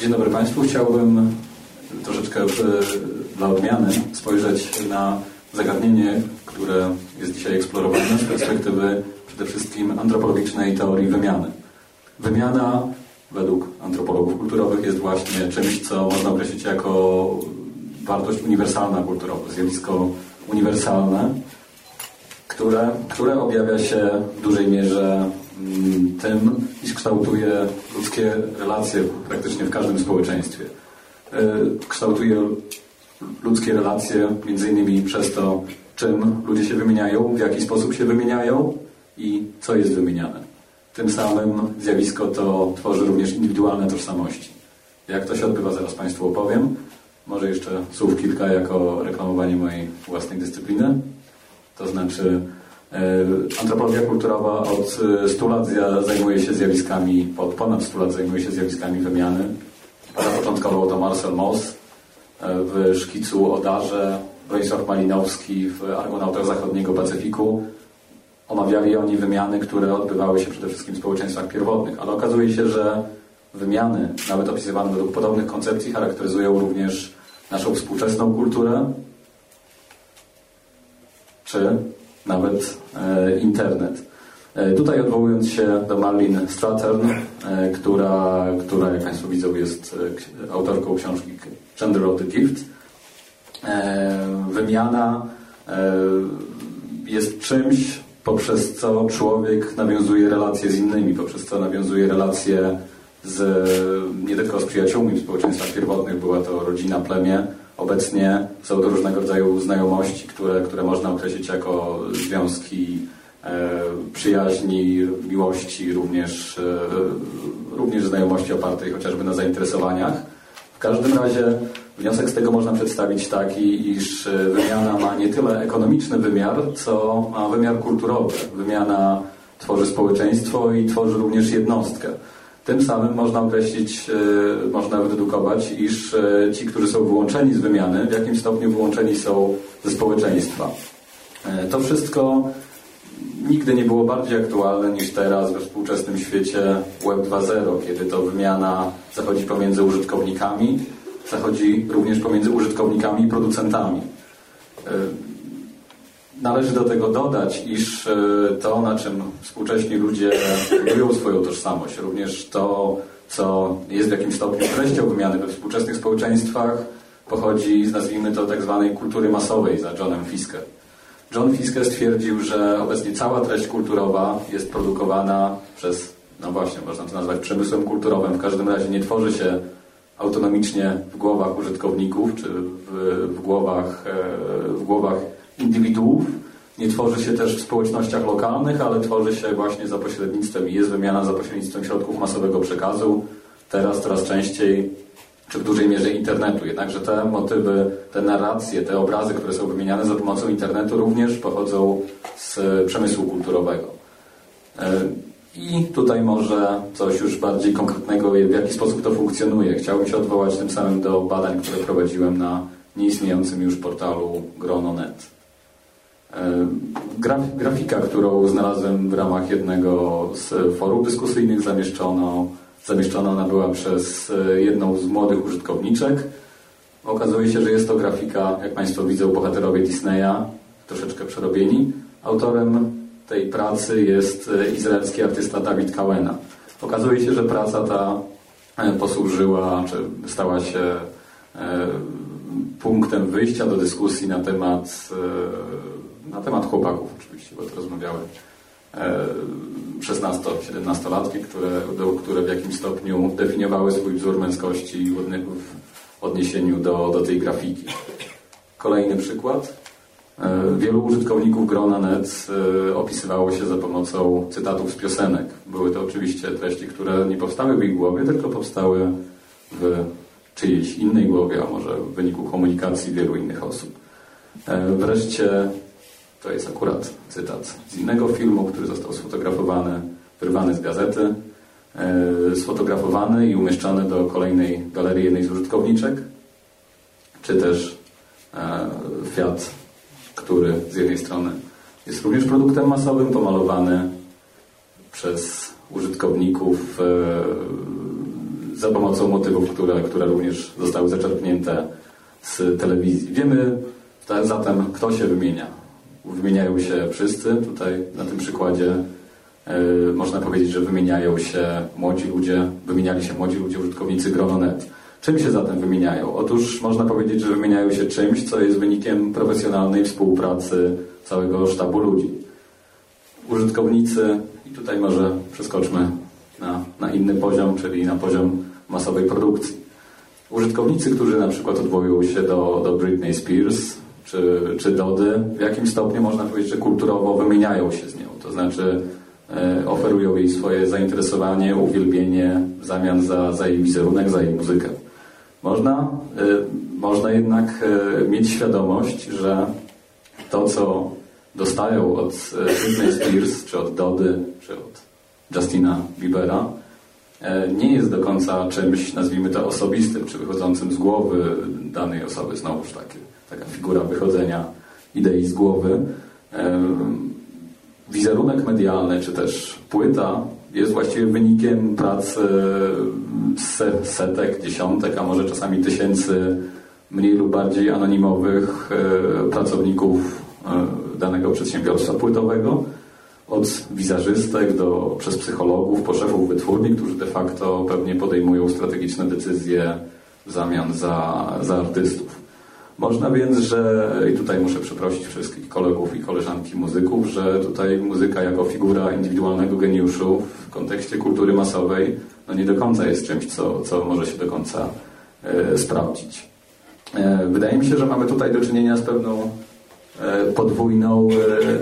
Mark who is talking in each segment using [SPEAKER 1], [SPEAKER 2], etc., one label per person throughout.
[SPEAKER 1] Dzień dobry Państwu. Chciałbym troszeczkę dla odmiany spojrzeć na zagadnienie, które jest dzisiaj eksplorowane z perspektywy przede wszystkim antropologicznej teorii wymiany. Wymiana według antropologów kulturowych jest właśnie czymś, co można określić jako wartość uniwersalna kulturowa, zjawisko uniwersalne, które, które objawia się w dużej mierze tym, iż kształtuje ludzkie relacje praktycznie w każdym społeczeństwie. E, kształtuje ludzkie relacje między innymi przez to, czym ludzie się wymieniają, w jaki sposób się wymieniają i co jest wymieniane. Tym samym zjawisko to tworzy również indywidualne tożsamości. Jak to się odbywa, zaraz Państwu opowiem. Może jeszcze słów kilka jako reklamowanie mojej własnej dyscypliny. To znaczy antropologia kulturowa od 100 lat zajmuje się zjawiskami, od ponad 100 lat zajmuje się zjawiskami wymiany. Zapoczątkował to Marcel Moss e, w szkicu o Darze, Bronisław Malinowski w Argonautach Zachodniego Pacyfiku. Omawiali oni wymiany, które odbywały się przede wszystkim w społeczeństwach pierwotnych, ale okazuje się, że wymiany, nawet opisywane według podobnych koncepcji, charakteryzują również naszą współczesną kulturę, czy nawet e, internet. E, tutaj odwołując się do Marlene Strathern, e, która, która, jak Państwo widzą, jest autorką książki Gender of the Gift, wymiana jest czymś, poprzez co człowiek nawiązuje relacje z innymi, poprzez co nawiązuje relacje z, nie tylko z przyjaciółmi w społeczeństwach pierwotnych, była to rodzina, plemię, Obecnie są to różnego rodzaju znajomości, które, które można określić jako związki e, przyjaźni, miłości, również, e, również znajomości opartej chociażby na zainteresowaniach. W każdym razie wniosek z tego można przedstawić taki, iż wymiana ma nie tyle ekonomiczny wymiar, co ma wymiar kulturowy. Wymiana tworzy społeczeństwo i tworzy również jednostkę. Tym samym można określić, e, można wydedukować, iż e, ci, którzy są wyłączeni z wymiany, w jakim stopniu wyłączeni są ze społeczeństwa. E, to wszystko nigdy nie było bardziej aktualne niż teraz we współczesnym świecie Web 2.0, kiedy to wymiana zachodzi pomiędzy użytkownikami, zachodzi również pomiędzy użytkownikami i producentami. Należy do tego dodać, iż e, to, na czym współcześni ludzie budują swoją tożsamość, również to, co jest w jakimś stopniu treścią wymiany we współczesnych społeczeństwach, pochodzi z, nazwijmy to, tak zwanej kultury masowej za Johnem Fiske. John Fiske stwierdził, że obecnie cała treść kulturowa jest produkowana przez, no właśnie, można to nazwać przemysłem kulturowym. W każdym razie nie tworzy się autonomicznie w głowach użytkowników, czy w, w głowach, e, w głowach indywiduów. Nie tworzy się też w społecznościach lokalnych, ale tworzy się właśnie za pośrednictwem i jest wymiana za pośrednictwem środków masowego przekazu. Teraz coraz częściej, czy w dużej mierze internetu. Jednakże te motywy, te narracje, te obrazy, które są wymieniane za pomocą internetu również pochodzą z przemysłu kulturowego. E, I tutaj może coś już bardziej konkretnego, w jaki sposób to funkcjonuje. Chciałbym się odwołać tym samym do badań, które prowadziłem na nieistniejącym już portalu Grono.net. E, grafika, którą znalazłem w ramach jednego z forów dyskusyjnych, zamieszczono, zamieszczona ona była przez e, jedną z młodych użytkowniczek. Okazuje się, że jest to grafika, jak Państwo widzą, bohaterowie Disneya, troszeczkę przerobieni. Autorem tej pracy jest e, izraelski artysta Dawid Kałena. Okazuje się, że praca ta posłużyła, czy stała się punktem wyjścia do dyskusji na temat na temat chłopaków oczywiście, bo to rozmawiały 16-17-latki, e, które, które w jakimś stopniu definiowały swój wzór męskości w odniesieniu do, do tej grafiki. Kolejny przykład. E, wielu użytkowników grona net e, opisywało się za pomocą cytatów z piosenek. Były to oczywiście treści, które nie powstały w ich głowie, tylko powstały w czyjejś innej głowie, a może w wyniku komunikacji wielu innych osób. Wreszcie to jest akurat cytat z innego filmu, który został sfotografowany, wyrwany z gazety, e, sfotografowany i umieszczony do kolejnej galerii jednej z użytkowniczek, czy też e, Fiat, który z jednej strony jest również produktem masowym, pomalowany przez użytkowników e, za pomocą motywów, które, które również zostały zaczerpnięte z telewizji. Wiemy zatem, kto się wymienia. Wymieniają się wszyscy. Tutaj na tym przykładzie yy, można powiedzieć, że wymieniają się młodzi ludzie, wymieniali się młodzi ludzie, użytkownicy Grononet. Czym się zatem wymieniają? Otóż można powiedzieć, że wymieniają się czymś, co jest wynikiem profesjonalnej współpracy całego sztabu ludzi. Użytkownicy, i tutaj może przeskoczmy na, na inny poziom, czyli na poziom masowej produkcji. Użytkownicy, którzy na przykład odwołują się do, do Britney Spears czy, czy Dody, w jakimś stopniu można powiedzieć, że kulturowo wymieniają się z nią. To znaczy e, oferują jej swoje zainteresowanie, uwielbienie w zamian za, za jej wizerunek, za jej muzykę. Można, y, można jednak y, mieć świadomość, że to, co dostają od Britney Spears, czy od Dody, czy od Justina Biebera, nie jest do końca czymś, nazwijmy to osobistym, czy wychodzącym z głowy danej osoby. Znowuż takie, taka figura wychodzenia idei z głowy. Wizerunek medialny, czy też płyta jest właściwie wynikiem pracy setek, dziesiątek, a może czasami tysięcy mniej lub bardziej anonimowych e, pracowników e, danego przedsiębiorstwa płytowego, od wizerzystek do, przez psychologów, po szefów wytwórni, którzy de facto pewnie podejmują strategiczne decyzje w zamian za, za artystów. Można więc, że i tutaj muszę przeprosić wszystkich kolegów i koleżanki muzyków, że tutaj muzyka jako figura indywidualnego geniuszu w kontekście kultury masowej no nie do końca jest czymś, co, co może się do końca e, sprawdzić. E, wydaje mi się, że mamy tutaj do czynienia z pewną podwójną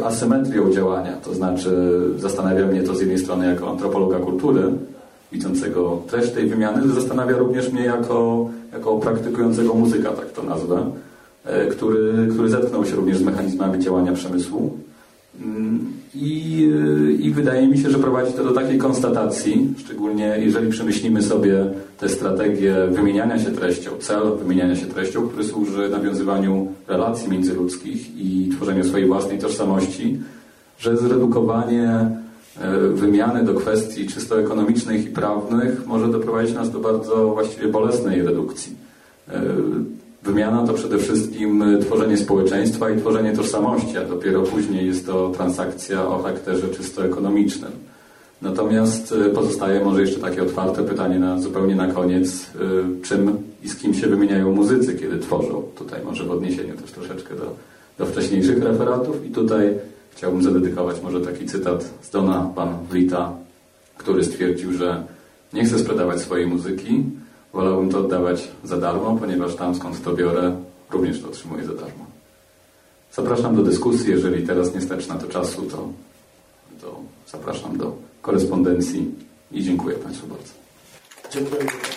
[SPEAKER 1] e, asymetrią działania. To znaczy zastanawia mnie to z jednej strony jako antropologa kultury, widzącego treść tej wymiany, zastanawia również mnie jako, jako praktykującego muzyka, tak to nazwę, e, który, który zetknął się również z mechanizmami działania przemysłu. Mm, I, e, I wydaje mi się, że prowadzi to do takiej konstatacji, szczególnie jeżeli przemyślimy sobie te strategie wymieniania się treścią, cel wymieniania się treścią, który służy nawiązywaniu relacji międzyludzkich i tworzeniu swojej własnej tożsamości, że zredukowanie E, wymiany do kwestii czysto ekonomicznych i prawnych może doprowadzić nas do bardzo właściwie bolesnej redukcji. E, wymiana to przede wszystkim tworzenie społeczeństwa i tworzenie tożsamości, a dopiero później jest to transakcja o charakterze czysto ekonomicznym. Natomiast e, pozostaje może jeszcze takie otwarte pytanie na zupełnie na koniec, czym i z kim się wymieniają muzycy, kiedy tworzą. Tutaj może w odniesieniu też troszeczkę do, do wcześniejszych referatów i tutaj Chciałbym zadedykować może taki cytat z Dona Pan Vlita, który stwierdził, że nie chcę sprzedawać swojej muzyki, wolałbym to oddawać za darmo, ponieważ tam skąd to biorę, również to otrzymuję za darmo. Zapraszam do dyskusji, jeżeli teraz nie stać na to czasu, to, to zapraszam do korespondencji i dziękuję Państwu bardzo.
[SPEAKER 2] Dziękuję.